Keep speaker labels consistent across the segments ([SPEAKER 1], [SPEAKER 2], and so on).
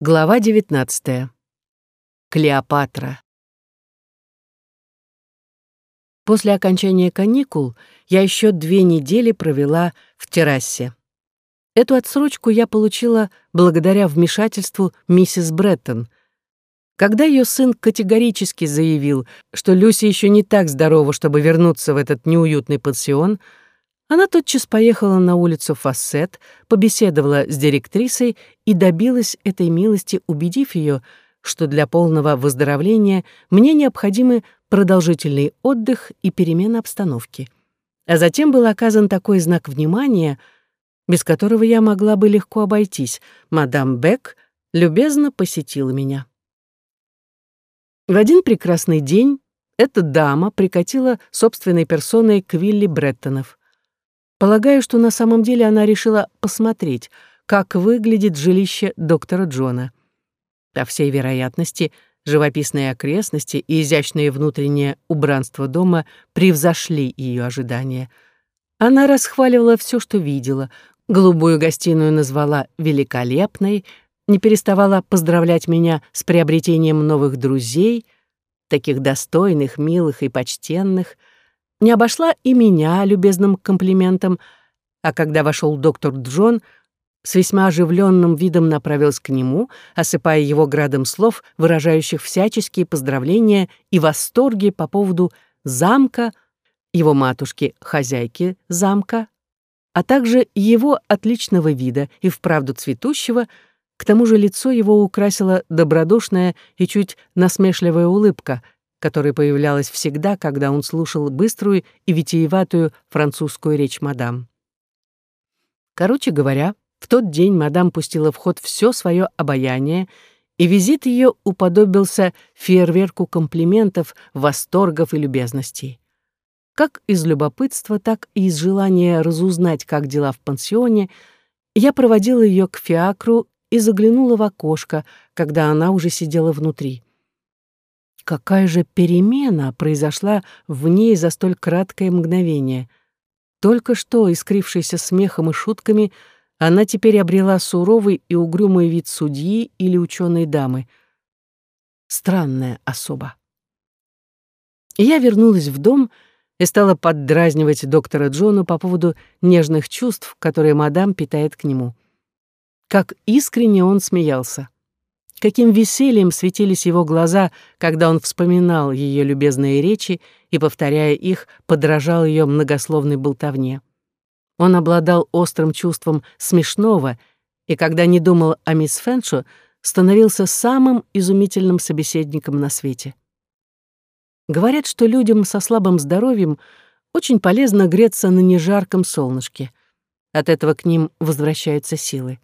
[SPEAKER 1] Глава 19. Клеопатра. После окончания каникул я еще две недели провела в террасе. Эту отсрочку я получила благодаря вмешательству миссис Бреттон. Когда ее сын категорически заявил, что Люси еще не так здорова, чтобы вернуться в этот неуютный пансион, она тотчас поехала на улицу Фассет, побеседовала с директрисой и добилась этой милости, убедив ее, что для полного выздоровления мне необходимы продолжительный отдых и перемена обстановки. А затем был оказан такой знак внимания, без которого я могла бы легко обойтись. Мадам Бек любезно посетила меня. В один прекрасный день эта дама прикатила собственной персоной к Вилли Бреттонов. Полагаю, что на самом деле она решила посмотреть, как выглядит жилище доктора Джона. По всей вероятности, живописные окрестности и изящное внутреннее убранство дома превзошли ее ожидания. Она расхваливала все, что видела, голубую гостиную назвала великолепной, не переставала поздравлять меня с приобретением новых друзей, таких достойных, милых и почтенных — не обошла и меня любезным комплиментом, а когда вошел доктор Джон, с весьма оживленным видом направился к нему, осыпая его градом слов, выражающих всяческие поздравления и восторги по поводу замка, его матушки, хозяйки замка, а также его отличного вида и вправду цветущего, к тому же лицо его украсила добродушная и чуть насмешливая улыбка — которая появлялась всегда, когда он слушал быструю и витиеватую французскую речь мадам. Короче говоря, в тот день мадам пустила в ход все свое обаяние, и визит ее уподобился фейерверку комплиментов, восторгов и любезностей. Как из любопытства, так и из желания разузнать, как дела в пансионе, я проводила ее к фиакру и заглянула в окошко, когда она уже сидела внутри. Какая же перемена произошла в ней за столь краткое мгновение. Только что, искрившаяся смехом и шутками, она теперь обрела суровый и угрюмый вид судьи или ученой дамы. Странная особа. я вернулась в дом и стала поддразнивать доктора Джона по поводу нежных чувств, которые мадам питает к нему. Как искренне он смеялся. Каким весельем светились его глаза, когда он вспоминал ее любезные речи и, повторяя их, подражал ее многословной болтовне. Он обладал острым чувством смешного, и когда не думал о мисс Фэншо, становился самым изумительным собеседником на свете. Говорят, что людям со слабым здоровьем очень полезно греться на нежарком солнышке. От этого к ним возвращаются силы.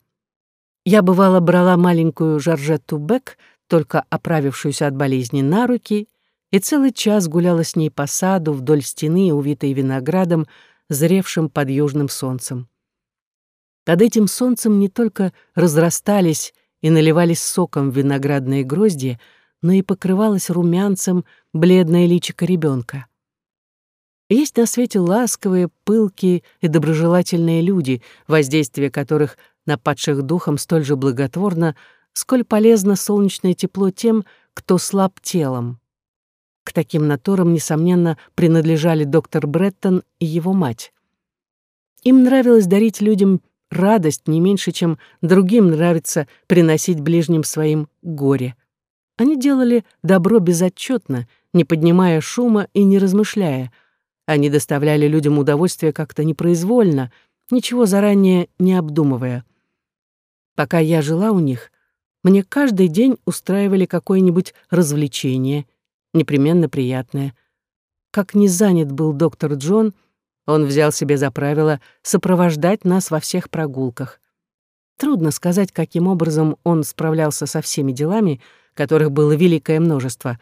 [SPEAKER 1] Я, бывало, брала маленькую Жоржетту Бек, только оправившуюся от болезни, на руки, и целый час гуляла с ней по саду вдоль стены, увитой виноградом, зревшим под южным солнцем. Под этим солнцем не только разрастались и наливались соком виноградные грозди, но и покрывалось румянцем бледное личико ребенка. Есть на свете ласковые, пылкие и доброжелательные люди, воздействие которых на падших духом столь же благотворно, сколь полезно солнечное тепло тем, кто слаб телом. К таким натурам, несомненно, принадлежали доктор Бреттон и его мать. Им нравилось дарить людям радость не меньше, чем другим нравится приносить ближним своим горе. Они делали добро безотчетно, не поднимая шума и не размышляя. Они доставляли людям удовольствие как-то непроизвольно, ничего заранее не обдумывая. Пока я жила у них, мне каждый день устраивали какое-нибудь развлечение, непременно приятное. Как не занят был доктор Джон, он взял себе за правило сопровождать нас во всех прогулках. Трудно сказать, каким образом он справлялся со всеми делами, которых было великое множество,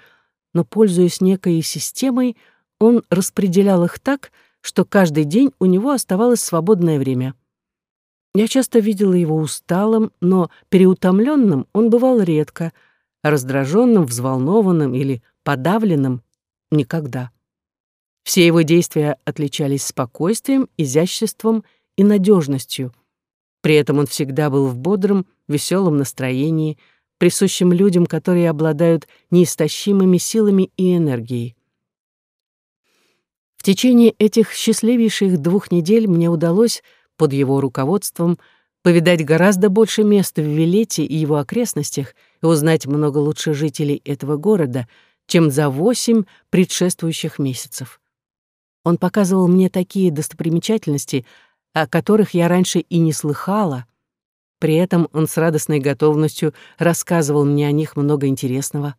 [SPEAKER 1] но, пользуясь некой системой, он распределял их так, что каждый день у него оставалось свободное время. Я часто видела его усталым, но переутомленным он бывал редко, раздраженным, взволнованным или подавленным — никогда. Все его действия отличались спокойствием, изяществом и надежностью. При этом он всегда был в бодром, веселом настроении, присущим людям, которые обладают неистощимыми силами и энергией. В течение этих счастливейших двух недель мне удалось, под его руководством, повидать гораздо больше мест в Вилете и его окрестностях и узнать много лучше жителей этого города, чем за восемь предшествующих месяцев. Он показывал мне такие достопримечательности, о которых я раньше и не слыхала. При этом он с радостной готовностью рассказывал мне о них много интересного.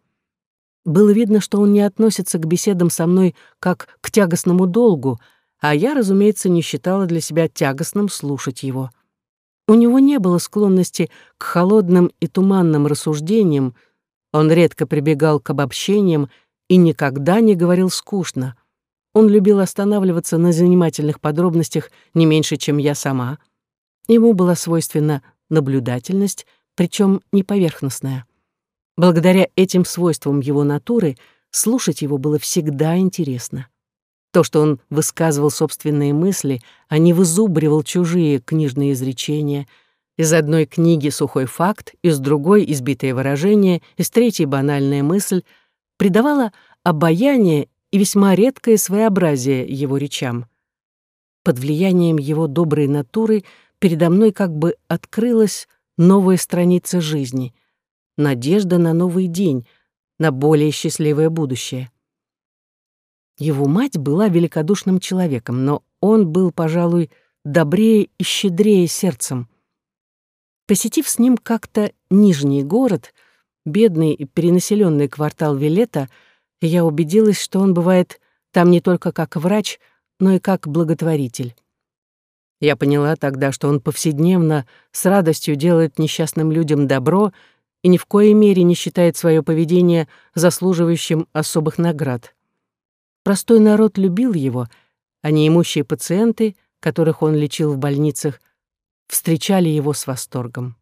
[SPEAKER 1] Было видно, что он не относится к беседам со мной как к тягостному долгу, а я, разумеется, не считала для себя тягостным слушать его. У него не было склонности к холодным и туманным рассуждениям, он редко прибегал к обобщениям и никогда не говорил скучно. Он любил останавливаться на занимательных подробностях не меньше, чем я сама. Ему была свойственна наблюдательность, причем не поверхностная. Благодаря этим свойствам его натуры слушать его было всегда интересно. То, что он высказывал собственные мысли, а не вызубривал чужие книжные изречения, из одной книги сухой факт, из другой избитое выражение, из третьей банальная мысль, придавало обаяние и весьма редкое своеобразие его речам. Под влиянием его доброй натуры передо мной как бы открылась новая страница жизни, надежда на новый день, на более счастливое будущее. Его мать была великодушным человеком, но он был, пожалуй, добрее и щедрее сердцем. Посетив с ним как-то Нижний город, бедный и перенаселенный квартал Вилета, я убедилась, что он бывает там не только как врач, но и как благотворитель. Я поняла тогда, что он повседневно с радостью делает несчастным людям добро и ни в коей мере не считает свое поведение заслуживающим особых наград. Простой народ любил его, а неимущие пациенты, которых он лечил в больницах, встречали его с восторгом.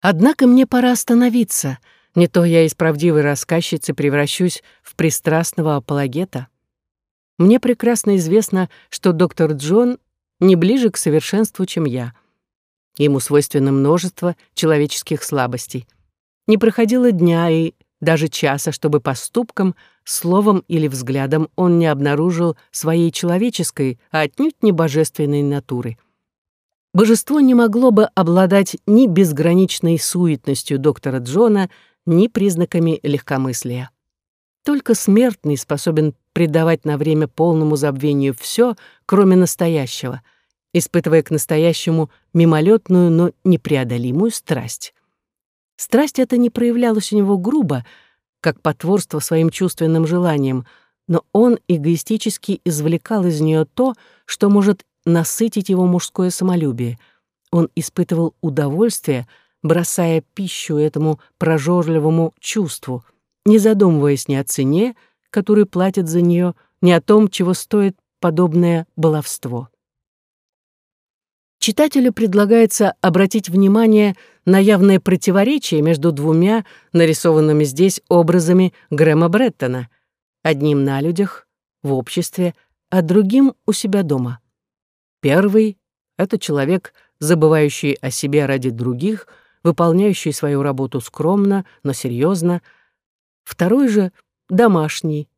[SPEAKER 1] Однако мне пора остановиться, не то я из правдивой рассказчицы превращусь в пристрастного апологета. Мне прекрасно известно, что доктор Джон не ближе к совершенству, чем я. Ему свойственно множество человеческих слабостей. Не проходило дня и даже часа, чтобы поступком, словом или взглядом он не обнаружил своей человеческой, а отнюдь не божественной натуры. Божество не могло бы обладать ни безграничной суетностью доктора Джона, ни признаками легкомыслия. Только смертный способен предавать на время полному забвению все, кроме настоящего, испытывая к настоящему мимолетную, но непреодолимую страсть. Страсть эта не проявлялась у него грубо, как потворство своим чувственным желаниям, но он эгоистически извлекал из нее то, что может насытить его мужское самолюбие. Он испытывал удовольствие, бросая пищу этому прожорливому чувству, не задумываясь ни о цене, которую платят за нее, ни о том, чего стоит подобное баловство. Читателю предлагается обратить внимание на явное противоречие между двумя нарисованными здесь образами Грэма Бреттона, одним на людях, в обществе, а другим у себя дома. Первый — это человек, забывающий о себе ради других, выполняющий свою работу скромно, но серьезно. Второй же — домашний,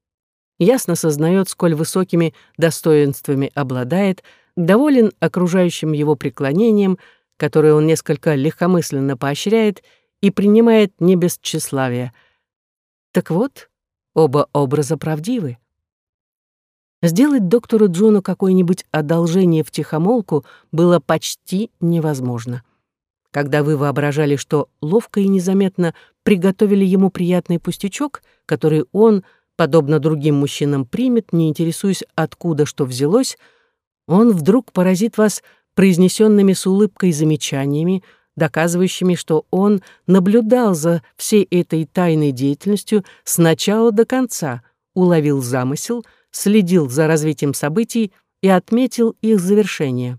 [SPEAKER 1] ясно сознает, сколь высокими достоинствами обладает, доволен окружающим его преклонением, которое он несколько легкомысленно поощряет и принимает не без тщеславия. Так вот, оба образа правдивы. Сделать доктору Джону какое-нибудь одолжение в тихомолку было почти невозможно. Когда вы воображали, что ловко и незаметно приготовили ему приятный пустячок, который он, подобно другим мужчинам, примет, не интересуясь, откуда что взялось, он вдруг поразит вас произнесенными с улыбкой замечаниями, доказывающими, что он наблюдал за всей этой тайной деятельностью с начала до конца, уловил замысел, следил за развитием событий и отметил их завершение.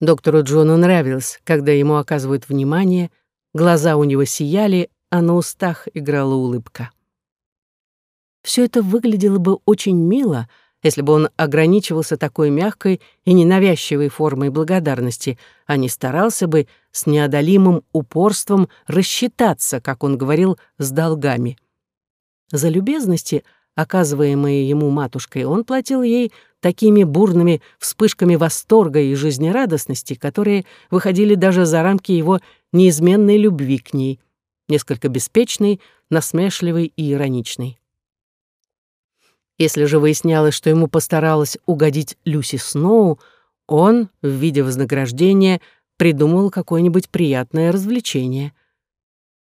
[SPEAKER 1] Доктору Джону нравилось, когда ему оказывают внимание, глаза у него сияли, а на устах играла улыбка. Все это выглядело бы очень мило — если бы он ограничивался такой мягкой и ненавязчивой формой благодарности, а не старался бы с неодолимым упорством рассчитаться, как он говорил, с долгами. За любезности, оказываемые ему матушкой, он платил ей такими бурными вспышками восторга и жизнерадостности, которые выходили даже за рамки его неизменной любви к ней, несколько беспечной, насмешливой и ироничной. Если же выяснялось, что ему постаралась угодить Люси Сноу, он, в виде вознаграждения, придумал какое-нибудь приятное развлечение.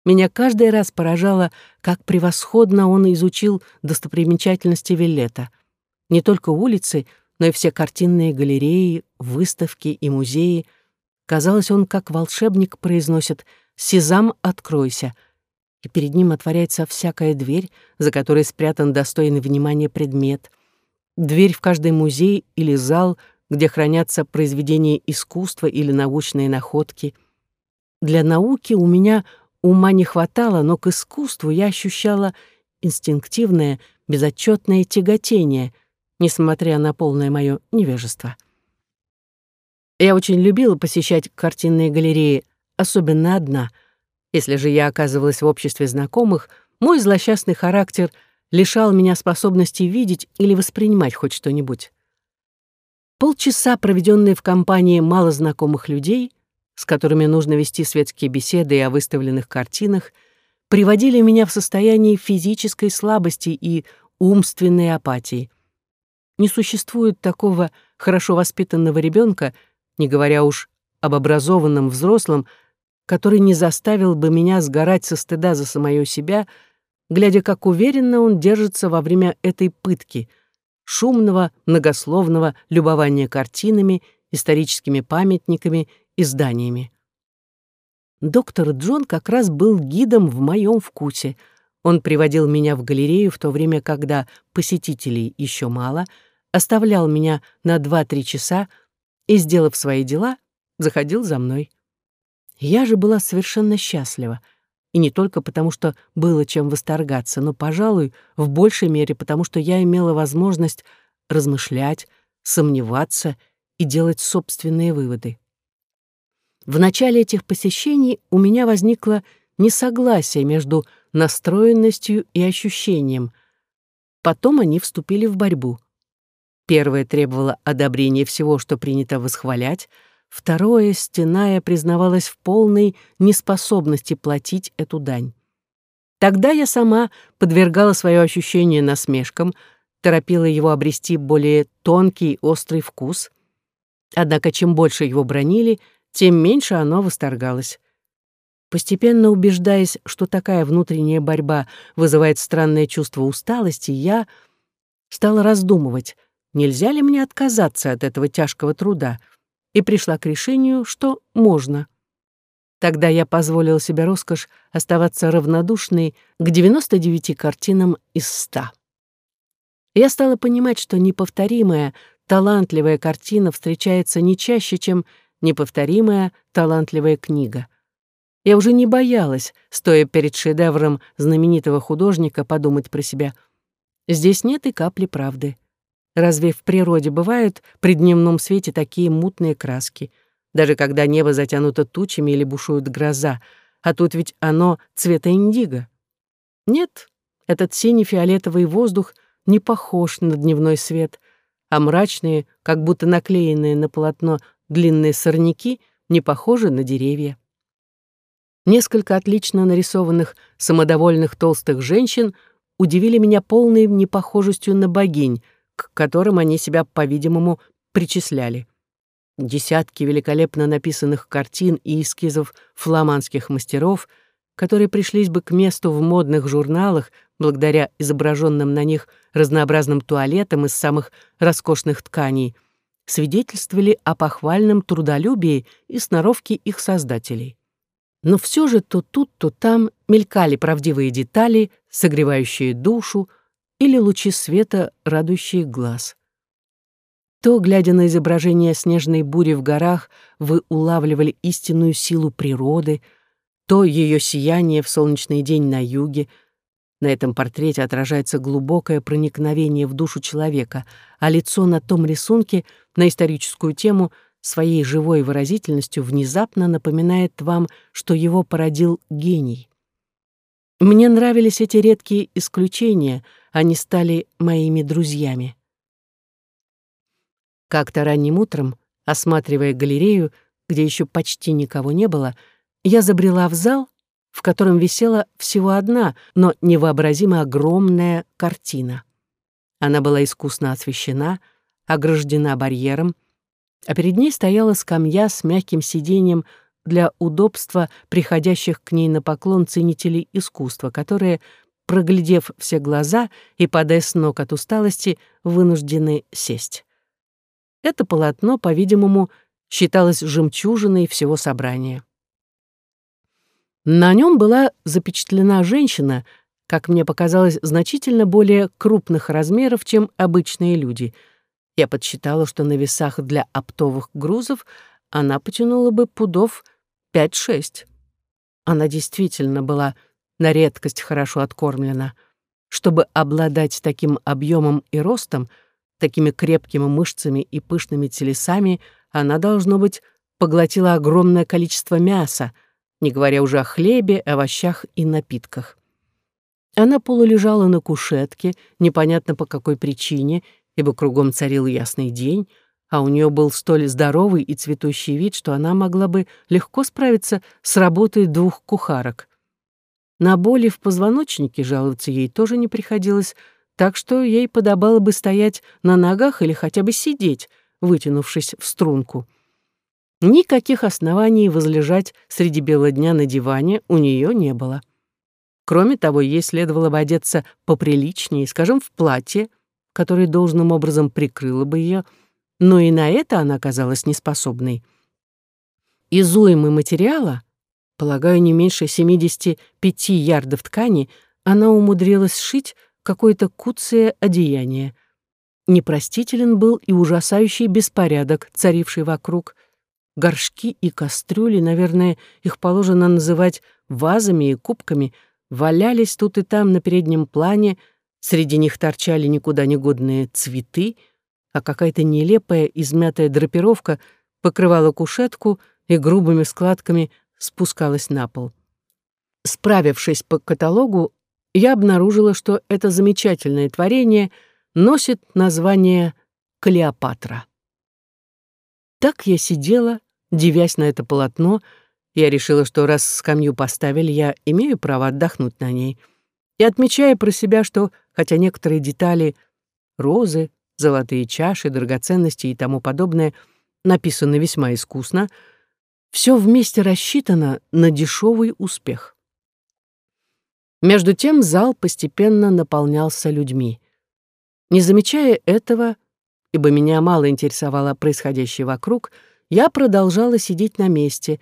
[SPEAKER 1] Меня каждый раз поражало, как превосходно он изучил достопримечательности Виллета. Не только улицы, но и все картинные галереи, выставки и музеи. Казалось, он как волшебник произносит «Сезам, откройся», и перед ним отворяется всякая дверь, за которой спрятан достойный внимания предмет. Дверь в каждый музей или зал, где хранятся произведения искусства или научные находки. Для науки у меня ума не хватало, но к искусству я ощущала инстинктивное, безотчетное тяготение, несмотря на полное мое невежество. Я очень любила посещать картинные галереи, особенно одна — если же я оказывалась в обществе знакомых, мой злосчастный характер лишал меня способности видеть или воспринимать хоть что-нибудь. Полчаса, проведенные в компании малознакомых людей, с которыми нужно вести светские беседы о выставленных картинах, приводили меня в состояние физической слабости и умственной апатии. Не существует такого хорошо воспитанного ребенка, не говоря уж об образованном взрослом, который не заставил бы меня сгорать со стыда за самое себя, глядя, как уверенно он держится во время этой пытки, шумного, многословного любования картинами, историческими памятниками и зданиями. Доктор Джон как раз был гидом в моем вкусе. Он приводил меня в галерею в то время, когда посетителей еще мало, оставлял меня на 2-3 часа и, сделав свои дела, заходил за мной. Я же была совершенно счастлива. И не только потому, что было чем восторгаться, но, пожалуй, в большей мере потому, что я имела возможность размышлять, сомневаться и делать собственные выводы. В начале этих посещений у меня возникло несогласие между настроенностью и ощущением. Потом они вступили в борьбу. Первое требовало одобрения всего, что принято восхвалять — Второе, стеная, признавалась в полной неспособности платить эту дань. Тогда я сама подвергала свое ощущение насмешкам, торопила его обрести более тонкий, острый вкус. Однако чем больше его бронили, тем меньше оно восторгалось. Постепенно убеждаясь, что такая внутренняя борьба вызывает странное чувство усталости, я стала раздумывать, нельзя ли мне отказаться от этого тяжкого труда — и пришла к решению, что можно. Тогда я позволила себе роскошь оставаться равнодушной к 99 картинам из 100. Я стала понимать, что неповторимая, талантливая картина встречается не чаще, чем неповторимая, талантливая книга. Я уже не боялась, стоя перед шедевром знаменитого художника, подумать про себя. Здесь нет и капли правды. Разве в природе бывают при дневном свете такие мутные краски, даже когда небо затянуто тучами или бушует гроза, а тут ведь оно цвета индиго? Нет, этот синий-фиолетовый воздух не похож на дневной свет, а мрачные, как будто наклеенные на полотно длинные сорняки, не похожи на деревья. Несколько отлично нарисованных самодовольных толстых женщин удивили меня полной непохожестью на богинь — к которым они себя, по-видимому, причисляли. Десятки великолепно написанных картин и эскизов фламандских мастеров, которые пришлись бы к месту в модных журналах благодаря изображенным на них разнообразным туалетам из самых роскошных тканей, свидетельствовали о похвальном трудолюбии и сноровке их создателей. Но все же то тут, то там мелькали правдивые детали, согревающие душу, или лучи света, радующие глаз. То, глядя на изображение снежной бури в горах, вы улавливали истинную силу природы, то ее сияние в солнечный день на юге. На этом портрете отражается глубокое проникновение в душу человека, а лицо на том рисунке на историческую тему своей живой выразительностью внезапно напоминает вам, что его породил гений. Мне нравились эти редкие исключения, они стали моими друзьями. Как-то ранним утром, осматривая галерею, где еще почти никого не было, я забрела в зал, в котором висела всего одна, но невообразимо огромная картина. Она была искусно освещена, ограждена барьером, а перед ней стояла скамья с мягким сиденьем для удобства приходящих к ней на поклон ценителей искусства, которые, проглядев все глаза и падая с ног от усталости, вынуждены сесть. Это полотно, по-видимому, считалось жемчужиной всего собрания. На нем была запечатлена женщина, как мне показалось, значительно более крупных размеров, чем обычные люди. Я подсчитала, что на весах для оптовых грузов она потянула бы пудов пять-шесть. Она действительно была на редкость хорошо откормлена. Чтобы обладать таким объемом и ростом, такими крепкими мышцами и пышными телесами, она, должно быть, поглотила огромное количество мяса, не говоря уже о хлебе, овощах и напитках. Она полулежала на кушетке, непонятно по какой причине, ибо кругом царил ясный день, а у нее был столь здоровый и цветущий вид, что она могла бы легко справиться с работой двух кухарок. На боли в позвоночнике жаловаться ей тоже не приходилось, так что ей подобало бы стоять на ногах или хотя бы сидеть, вытянувшись в струнку. Никаких оснований возлежать среди бела дня на диване у нее не было. Кроме того, ей следовало бы одеться поприличнее, скажем, в платье, которое должным образом прикрыло бы ее, но и на это она оказалась неспособной. Из уймы материала, полагаю, не меньше 75 ярдов ткани, она умудрилась сшить какое-то куцее одеяние. Непростителен был и ужасающий беспорядок, царивший вокруг. Горшки и кастрюли, наверное, их положено называть вазами и кубками, валялись тут и там на переднем плане, среди них торчали никуда не годные цветы — а какая-то нелепая измятая драпировка покрывала кушетку и грубыми складками спускалась на пол. Справившись по каталогу, я обнаружила, что это замечательное творение носит название «Клеопатра». Так я сидела, дивясь на это полотно, я решила, что раз скамью поставили, я имею право отдохнуть на ней, и отмечая про себя, что, хотя некоторые детали — розы, золотые чаши, драгоценности и тому подобное написано весьма искусно, все вместе рассчитано на дешевый успех. Между тем зал постепенно наполнялся людьми. Не замечая этого, ибо меня мало интересовало происходящее вокруг, я продолжала сидеть на месте,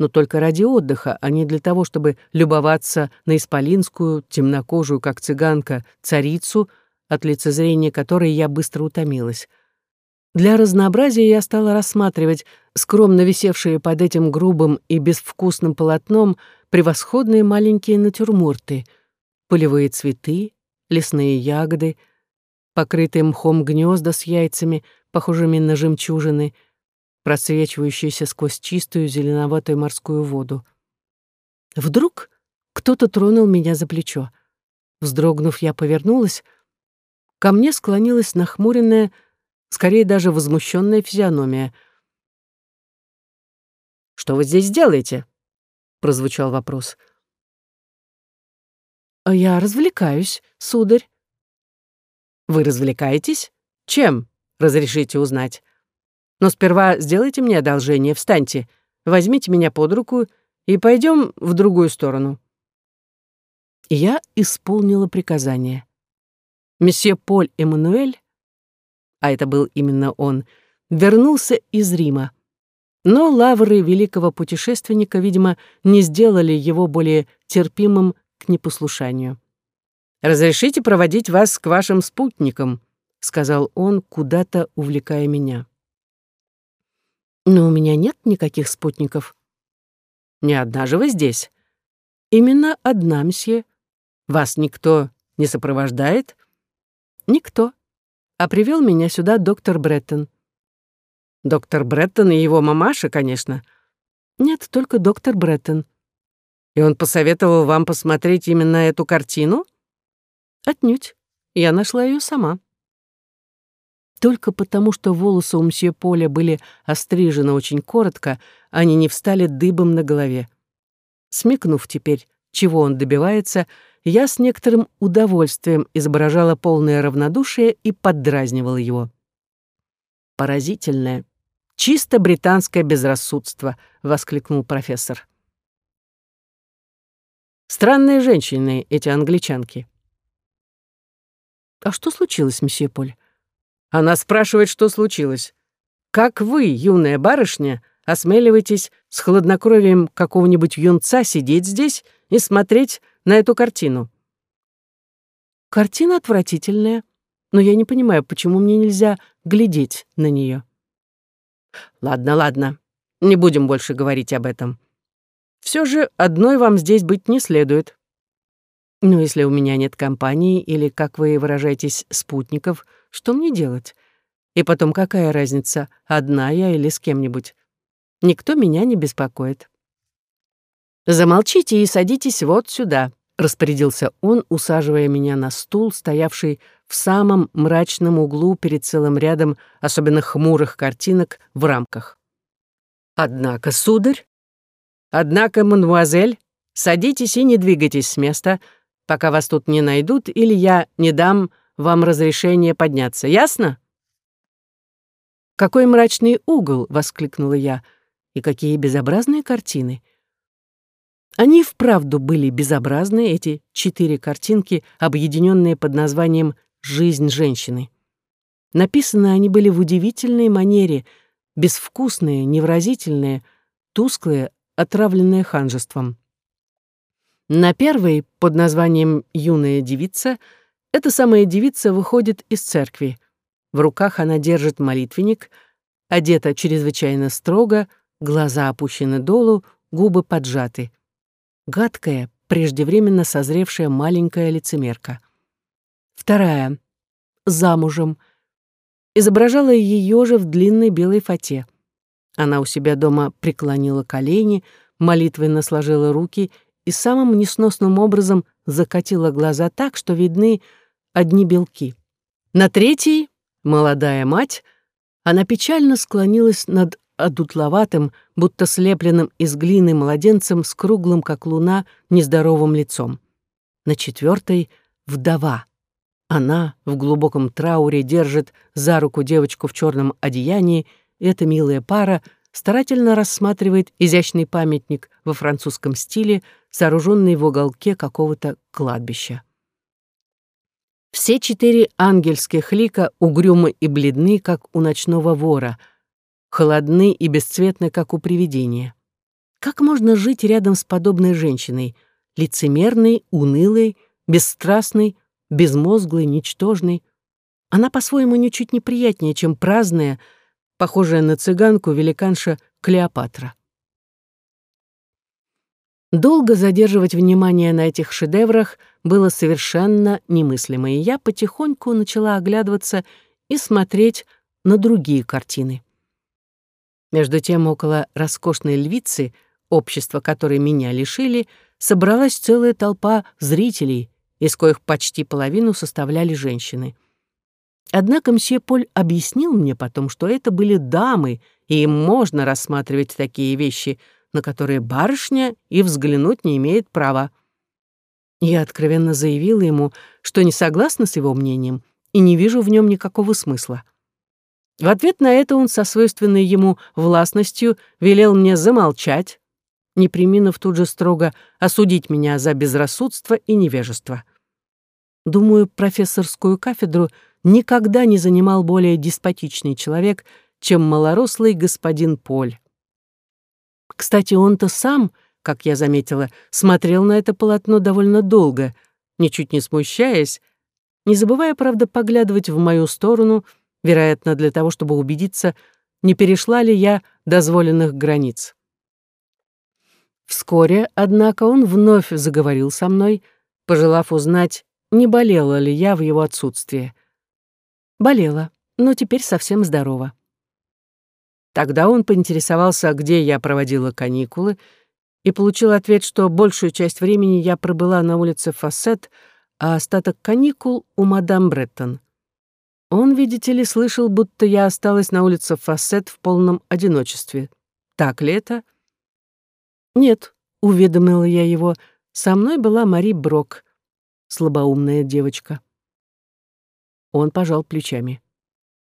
[SPEAKER 1] но только ради отдыха, а не для того, чтобы любоваться на исполинскую, темнокожую, как цыганка, царицу — от лицезрения которой я быстро утомилась. Для разнообразия я стала рассматривать скромно висевшие под этим грубым и безвкусным полотном превосходные маленькие натюрморты, полевые цветы, лесные ягоды, покрытые мхом гнезда с яйцами, похожими на жемчужины, просвечивающиеся сквозь чистую зеленоватую морскую воду. Вдруг кто-то тронул меня за плечо. Вздрогнув, я повернулась — Ко мне склонилась нахмуренная, скорее даже возмущенная физиономия. «Что вы здесь делаете?» — прозвучал вопрос. «А «Я развлекаюсь, сударь». «Вы развлекаетесь? Чем? Разрешите узнать. Но сперва сделайте мне одолжение, встаньте, возьмите меня под руку и пойдем в другую сторону». я исполнила приказание. Месье Поль Эммануэль, а это был именно он, вернулся из Рима. Но лавры великого путешественника, видимо, не сделали его более терпимым к непослушанию. «Разрешите проводить вас к вашим спутникам», — сказал он, куда-то увлекая меня. «Но у меня нет никаких спутников». «Не одна же вы здесь». «Именно одна, мсье. Вас никто не сопровождает? Никто. А привел меня сюда доктор Бреттон. Доктор Бреттон и его мамаша, конечно. Нет, только доктор Бреттон. И он посоветовал вам посмотреть именно эту картину? Отнюдь. Я нашла ее сама. Только потому, что волосы у мсье Поля были острижены очень коротко, они не встали дыбом на голове. Смекнув теперь, чего он добивается, я с некоторым удовольствием изображала полное равнодушие и поддразнивала его. «Поразительное, чисто британское безрассудство», — воскликнул профессор. «Странные женщины, эти англичанки». «А что случилось, месье Поль?» Она спрашивает, что случилось. Как вы, юная барышня, осмеливаетесь с хладнокровием какого-нибудь юнца сидеть здесь и смотреть на эту картину? Картина отвратительная, но я не понимаю, почему мне нельзя глядеть на нее. Ладно, ладно, не будем больше говорить об этом. Все же одной вам здесь быть не следует. Но если у меня нет компании или, как вы выражаетесь, спутников — что мне делать? И потом, какая разница, одна я или с кем-нибудь? Никто меня не беспокоит. «Замолчите и садитесь вот сюда», — распорядился он, усаживая меня на стул, стоявший в самом мрачном углу перед целым рядом особенно хмурых картинок в рамках. «Однако, сударь, однако, мадемуазель, садитесь и не двигайтесь с места, пока вас тут не найдут, или я не дам вам разрешение подняться, ясно?» «Какой мрачный угол!» — воскликнула я. «И какие безобразные картины!» Они вправду были безобразны, эти четыре картинки, объединенные под названием «Жизнь женщины». Написаны они были в удивительной манере, безвкусные, невразительные, тусклые, отравленные ханжеством. На первой, под названием «Юная девица», эта самая девица выходит из церкви. В руках она держит молитвенник, одета чрезвычайно строго, глаза опущены долу, губы поджаты. Гадкая, преждевременно созревшая маленькая лицемерка. Вторая. Замужем. Изображала ее же в длинной белой фате. Она у себя дома преклонила колени, молитвенно сложила руки и самым несносным образом закатила глаза так, что видны одни белки. На третьей, молодая мать, она печально склонилась над одутловатым, будто слепленным из глины младенцем с круглым, как луна, нездоровым лицом. На четвертой — вдова. Она в глубоком трауре держит за руку девочку в черном одеянии, и эта милая пара старательно рассматривает изящный памятник во французском стиле, сооруженный в уголке какого-то кладбища. Все четыре ангельских лика угрюмы и бледны, как у ночного вора, холодны и бесцветны, как у привидения. Как можно жить рядом с подобной женщиной, лицемерной, унылой, бесстрастной, безмозглой, ничтожной? Она по-своему ничуть неприятнее, чем праздная, похожая на цыганку великанша Клеопатра. Долго задерживать внимание на этих шедеврах было совершенно немыслимо, и я потихоньку начала оглядываться и смотреть на другие картины. Между тем, около роскошной львицы, общества которой меня лишили, собралась целая толпа зрителей, из коих почти половину составляли женщины. Однако мсье Поль объяснил мне потом, что это были дамы, и им можно рассматривать такие вещи — на которые барышня и взглянуть не имеет права. Я откровенно заявила ему, что не согласна с его мнением и не вижу в нем никакого смысла. В ответ на это он со свойственной ему властностью велел мне замолчать, не приминув тут же строго осудить меня за безрассудство и невежество. Думаю, профессорскую кафедру никогда не занимал более деспотичный человек, чем малорослый господин Поль. Кстати, он-то сам, как я заметила, смотрел на это полотно довольно долго, ничуть не смущаясь, не забывая, правда, поглядывать в мою сторону, вероятно, для того, чтобы убедиться, не перешла ли я дозволенных границ. Вскоре, однако, он вновь заговорил со мной, пожелав узнать, не болела ли я в его отсутствие. Болела, но теперь совсем здорова. Тогда он поинтересовался, где я проводила каникулы, и получил ответ, что большую часть времени я пробыла на улице Фассет, а остаток каникул у мадам Бреттон. Он, видите ли, слышал, будто я осталась на улице Фассет в полном одиночестве. Так ли это? Нет, уведомила я его, со мной была Мари Брок, слабоумная девочка. Он пожал плечами.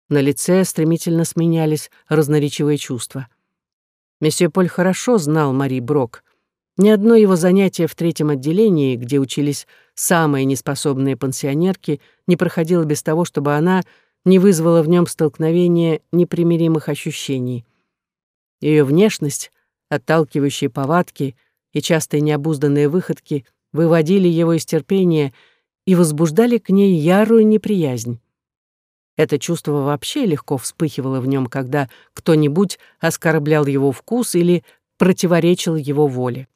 [SPEAKER 1] На лице стремительно сменялись разноречивые чувства. Месье Поль хорошо знал Мари Брок. Ни одно его занятие в третьем отделении, где учились самые неспособные пансионерки, не проходило без того, чтобы она не вызвала в нем столкновения непримиримых ощущений. Ее внешность, отталкивающие повадки и частые необузданные выходки выводили его из терпения и возбуждали к ней ярую неприязнь. Это чувство вообще легко вспыхивало в нем, когда кто-нибудь оскорблял его вкус или противоречил его воле.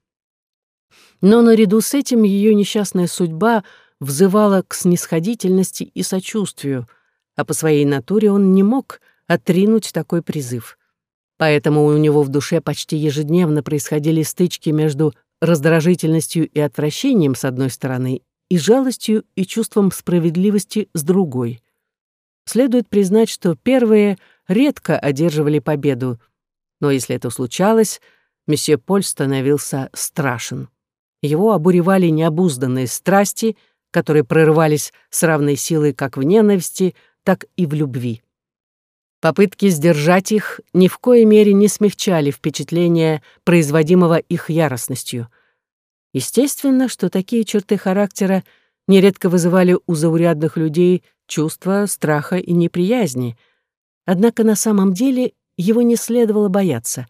[SPEAKER 1] Но наряду с этим ее несчастная судьба взывала к снисходительности и сочувствию, а по своей натуре он не мог отринуть такой призыв. Поэтому у него в душе почти ежедневно происходили стычки между раздражительностью и отвращением с одной стороны и жалостью и чувством справедливости с другой. Следует признать, что первые редко одерживали победу, но если это случалось, месье Поль становился страшен. Его обуревали необузданные страсти, которые прорывались с равной силой как в ненависти, так и в любви. Попытки сдержать их ни в коей мере не смягчали впечатление, производимого их яростностью. Естественно, что такие черты характера нередко вызывали у заурядных людей чувство страха и неприязни. Однако на самом деле его не следовало бояться,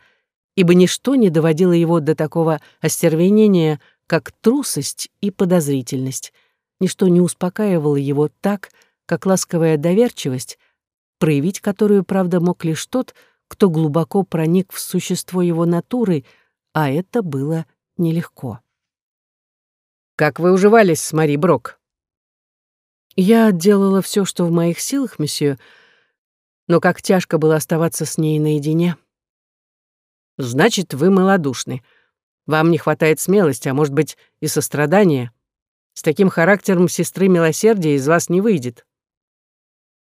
[SPEAKER 1] ибо ничто не доводило его до такого остервенения, как трусость и подозрительность. Ничто не успокаивало его так, как ласковая доверчивость, проявить которую, правда, мог лишь тот, кто глубоко проник в существо его натуры, а это было нелегко. «Как вы уживались с Мари Брок?» «Я делала все, что в моих силах, месье, но как тяжко было оставаться с ней наедине». «Значит, вы малодушны. Вам не хватает смелости, а может быть и сострадания. С таким характером сестры милосердия из вас не выйдет.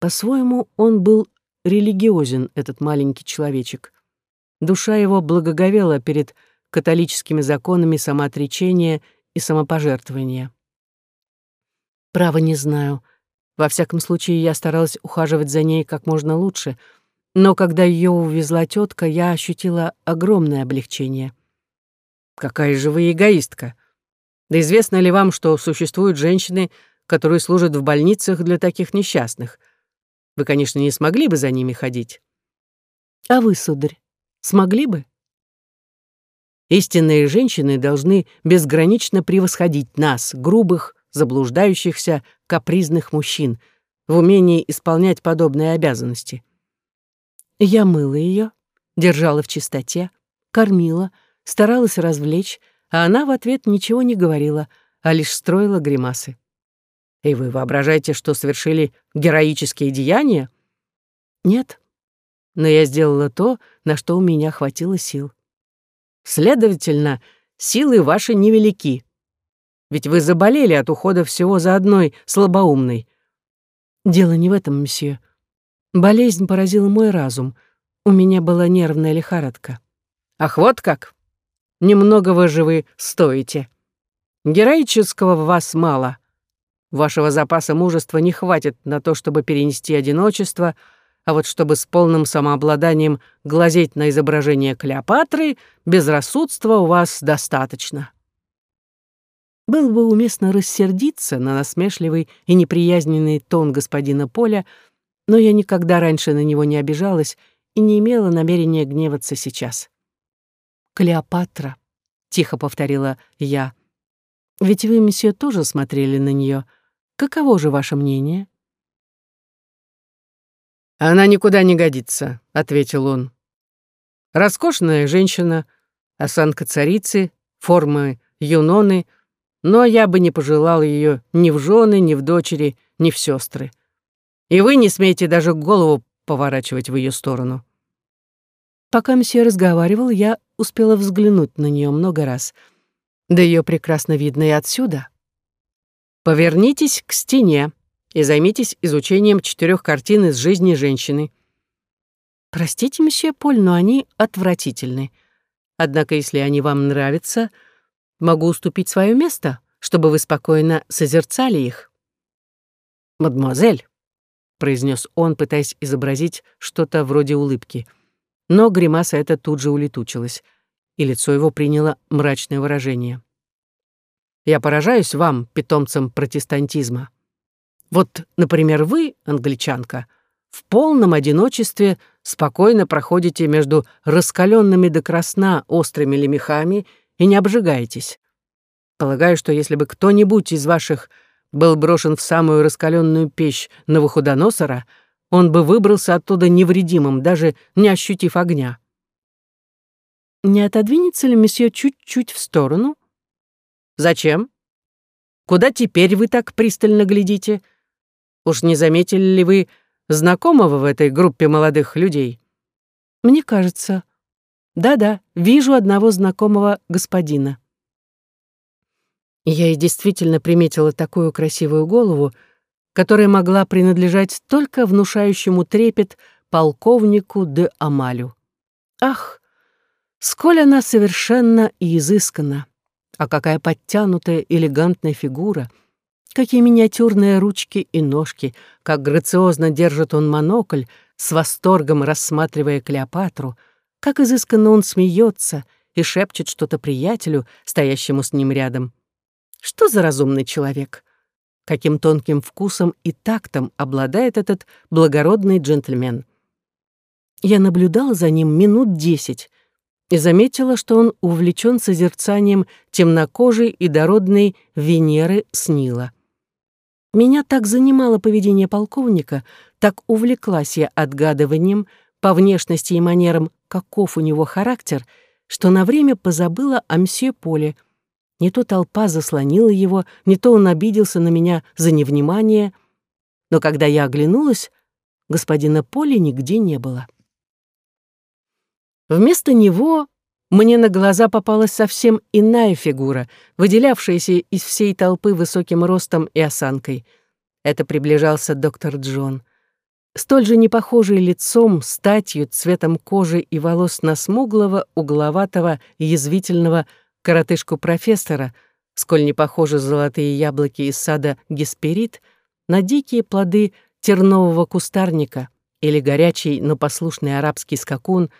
[SPEAKER 1] По-своему, он был религиозен, этот маленький человечек. Душа его благоговела перед католическими законами самоотречения и самопожертвования. Право не знаю. Во всяком случае, я старалась ухаживать за ней как можно лучше, но когда ее увезла тетка, я ощутила огромное облегчение. Какая же вы эгоистка. Да известно ли вам, что существуют женщины, которые служат в больницах для таких несчастных? Вы, конечно, не смогли бы за ними ходить. А вы, сударь, смогли бы? Истинные женщины должны безгранично превосходить нас, грубых, заблуждающихся, капризных мужчин, в умении исполнять подобные обязанности. Я мыла ее, держала в чистоте, кормила — старалась развлечь, а она в ответ ничего не говорила, а лишь строила гримасы. «И вы воображаете, что совершили героические деяния?» «Нет, но я сделала то, на что у меня хватило сил. Следовательно, силы ваши невелики. Ведь вы заболели от ухода всего за одной слабоумной. Дело не в этом, месье. Болезнь поразила мой разум. У меня была нервная лихорадка. Ах, вот как! Немногого же вы стоите. Героического в вас мало. Вашего запаса мужества не хватит на то, чтобы перенести одиночество, а вот чтобы с полным самообладанием глазеть на изображение Клеопатры, безрассудства у вас достаточно. Было бы уместно рассердиться на насмешливый и неприязненный тон господина Поля, но я никогда раньше на него не обижалась и не имела намерения гневаться сейчас. Клеопатра», — тихо повторила я. «Ведь вы, месье, тоже смотрели на нее. Каково же ваше мнение?» «Она никуда не годится», — ответил он. «Роскошная женщина, осанка царицы, формы юноны, но я бы не пожелал ее ни в жены, ни в дочери, ни в сестры. И вы не смеете даже голову поворачивать в ее сторону. Пока месье разговаривал, я успела взглянуть на нее много раз. Да ее прекрасно видно и отсюда. Повернитесь к стене и займитесь изучением четырех картин из жизни женщины. Простите, месье Поль, но они отвратительны. Однако, если они вам нравятся, могу уступить свое место, чтобы вы спокойно созерцали их. «Мадемуазель», — произнес он, пытаясь изобразить что-то вроде улыбки. Но гримаса эта тут же улетучилась, и лицо его приняло мрачное выражение. «Я поражаюсь вам, питомцам протестантизма. Вот, например, вы, англичанка, в полном одиночестве спокойно проходите между раскаленными до красна острыми лемехами и не обжигаетесь. Полагаю, что если бы кто-нибудь из ваших был брошен в самую раскаленную печь Новохудоносора, он бы выбрался оттуда невредимым, даже не ощутив огня. Не отодвинется ли месье чуть-чуть в сторону? Зачем? Куда теперь вы так пристально глядите? Уж не заметили ли вы знакомого в этой группе молодых людей? Мне кажется. Да-да, вижу одного знакомого господина. Я и действительно приметила такую красивую голову, которая могла принадлежать только внушающему трепет полковнику де Амалю. Ах, сколь она совершенна и изысканна! А какая подтянутая, элегантная фигура! Какие миниатюрные ручки и ножки! Как грациозно держит он монокль, с восторгом рассматривая Клеопатру! Как изысканно он смеется и шепчет что-то приятелю, стоящему с ним рядом! Что за разумный человек? Каким тонким вкусом и тактом обладает этот благородный джентльмен? Я наблюдала за ним минут десять и заметила, что он увлечен созерцанием темнокожей и дородной Венеры Снила. Меня так занимало поведение полковника, так увлеклась я отгадыванием по внешности и манерам, каков у него характер, что на время позабыла о мсье Поле — не то толпа заслонила его, не то он обиделся на меня за невнимание. Но когда я оглянулась, господина Поля нигде не было. Вместо него мне на глаза попалась совсем иная фигура, выделявшаяся из всей толпы высоким ростом и осанкой. Это приближался доктор Джон. Столь же непохожий лицом, статью, цветом кожи и волос на смуглого, угловатого, язвительного, коротышку профессора, сколь не похожи золотые яблоки из сада Гесперид на дикие плоды тернового кустарника или горячий, но послушный арабский скакун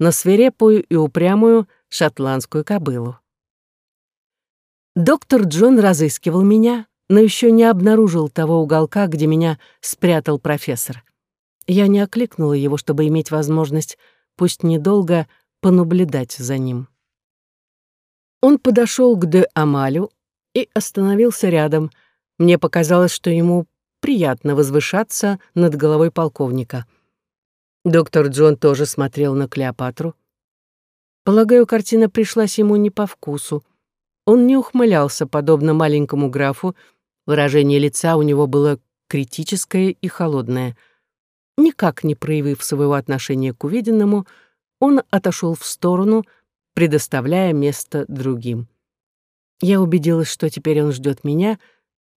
[SPEAKER 1] на свирепую и упрямую шотландскую кобылу. Доктор Джон разыскивал меня, но еще не обнаружил того уголка, где меня спрятал профессор. Я не окликнула его, чтобы иметь возможность, пусть недолго, понаблюдать за ним. Он подошел к де Амалю и остановился рядом. Мне показалось, что ему приятно возвышаться над головой полковника. Доктор Джон тоже смотрел на Клеопатру. Полагаю, картина пришлась ему не по вкусу. Он не ухмылялся, подобно маленькому графу. Выражение лица у него было критическое и холодное. Никак не проявив своего отношения к увиденному, он отошел в сторону, предоставляя место другим. Я убедилась, что теперь он ждет меня,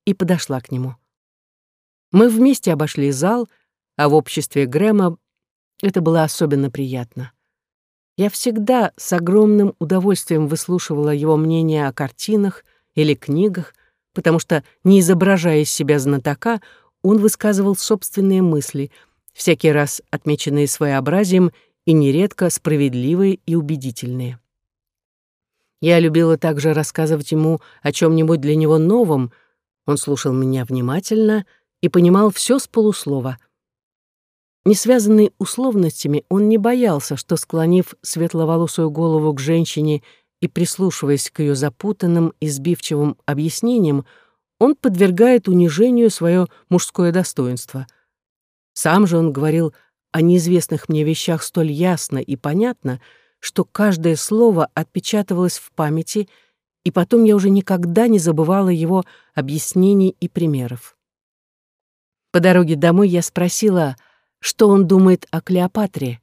[SPEAKER 1] и подошла к нему. Мы вместе обошли зал, а в обществе Грэма это было особенно приятно. Я всегда с огромным удовольствием выслушивала его мнение о картинах или книгах, потому что, не изображая из себя знатока, он высказывал собственные мысли, всякий раз отмеченные своеобразием и нередко справедливые и убедительные. Я любила также рассказывать ему о чем-нибудь для него новом. Он слушал меня внимательно и понимал все с полуслова. Не связанный условностями, он не боялся, что, склонив светловолосую голову к женщине и прислушиваясь к ее запутанным и сбивчивым объяснениям, он подвергает унижению свое мужское достоинство. Сам же он говорил о неизвестных мне вещах столь ясно и понятно, что каждое слово отпечатывалось в памяти и потом я уже никогда не забывала его объяснений и примеров. По дороге домой я спросила, что он думает о Клеопатре.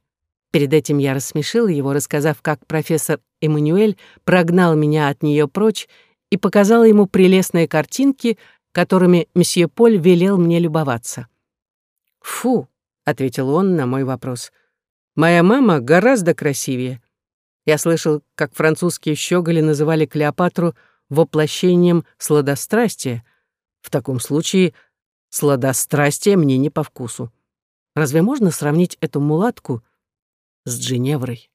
[SPEAKER 1] Перед этим я рассмешила его, рассказав, как профессор Эммануэль прогнал меня от нее прочь и показала ему прелестные картинки, которыми месье Поль велел мне любоваться. «Фу», — ответил он на мой вопрос, — «моя мама гораздо красивее. Я слышал, как французские щеголи называли Клеопатру воплощением сладострастия. В таком случае сладострастие мне не по вкусу. Разве можно сравнить эту мулатку с Джиневрой?